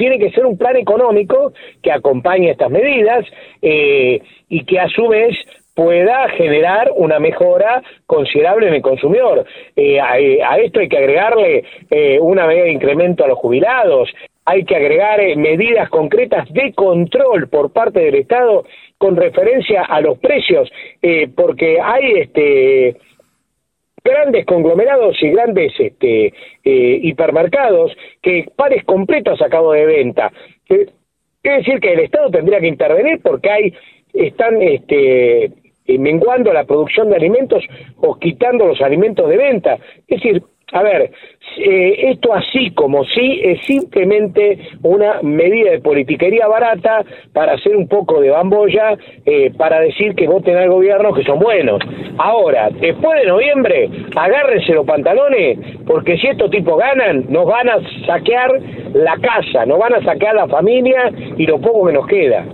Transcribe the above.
tiene que ser un plan económico que acompañe estas medidas eh, y que a su vez pueda generar una mejora considerable en el consumidor. Eh, a, esto hay que agregarle una medida de incremento a los jubilados, hay que agregar medidas concretas de control por parte del Estado con referencia a los precios, porque hay este grandes conglomerados y grandes este, eh, hipermercados que pares completos sacado de venta. Eh, es decir que el Estado tendría que intervenir porque hay están este, eh, menguando la producción de alimentos o quitando los alimentos de venta. Es decir, a ver, eh, esto así como sí es simplemente una medida de politiquería barata para hacer un poco de bambolla, eh, para decir que voten al gobierno que son buenos. Ahora, después de noviembre, agárrense los pantalones, porque si estos tipos ganan, nos van a saquear la casa, nos van a saquear la familia y lo poco que nos queda.